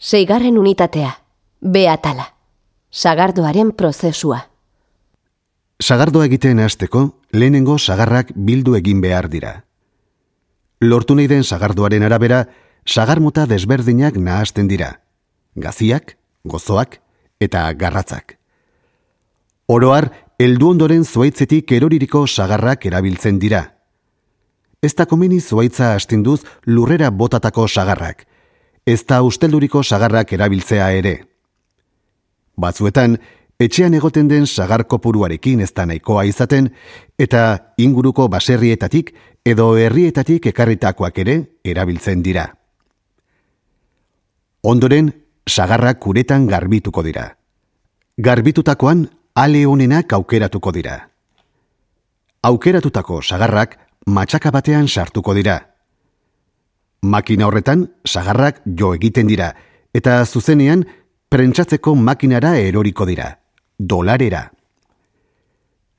Seigarren unitatea. Beatala. Sagardoaren prozesua. Sagardoa egiten hasteko, lehenengo sagarrak bildu egin behar dira. Lortu nahi den sagardoaren arabera, sagarmota desberdinak nahazten dira. Gaziak, gozoak eta garratzak. Oroar, heldu ondoren zuaitzetik eroririko sagarrak erabiltzen dira. Ez da komeni zuaitza astinduz lurrera botatako sagarrak. Ez da ustelduriko sagarrak erabiltzea ere. Batzuetan, etxean egoten den sagar kopuruarekin ez da nahikoa izaten, eta inguruko baserrietatik edo herrietatik ekarritakoak ere erabiltzen dira. Ondoren, sagarrak kuretan garbituko dira. Garbitutakoan, ale honenak aukeratuko dira. Aukeratutako sagarrak matxaka batean sartuko dira. Makina horretan, sagarrak jo egiten dira, eta zuzenean, prentsatzeko makinara eroriko dira, dolarera.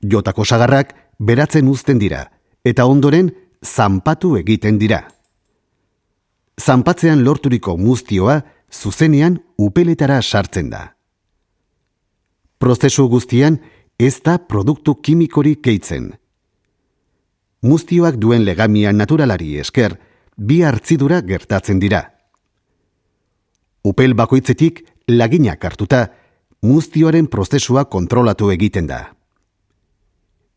Jotako sagarrak beratzen uzten dira, eta ondoren zanpatu egiten dira. Zanpatzean lorturiko muztioa zuzenean upeletara sartzen da. Prozesu guztian ez da produktu kimikorik keitzen. Muztioak duen legamia naturalari esker, bi hartzidura gertatzen dira. Upel bakoitzetik laginak hartuta, muztioaren prozesua kontrolatu egiten da.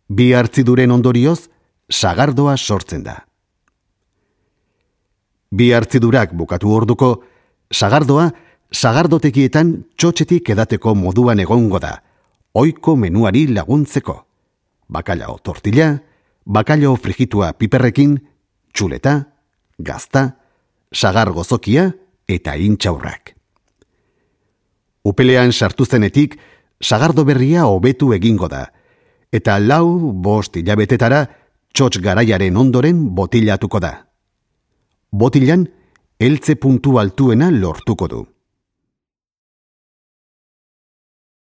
Bi hartziduren ondorioz, sagardoa sortzen da. Bi hartzidurak bukatu orduko, sagardoa sagardotekietan txotxetik edateko moduan egongo da, oiko menuari laguntzeko. Bakalao tortilla, bakalao frigitua piperrekin, txuleta, gazta, sagar gozokia eta intxaurrak. Upelean sartu zenetik, sagardo berria hobetu egingo da, eta lau bost hilabetetara txotx garaiaren ondoren botilatuko da. Botilan, eltze puntu altuena lortuko du.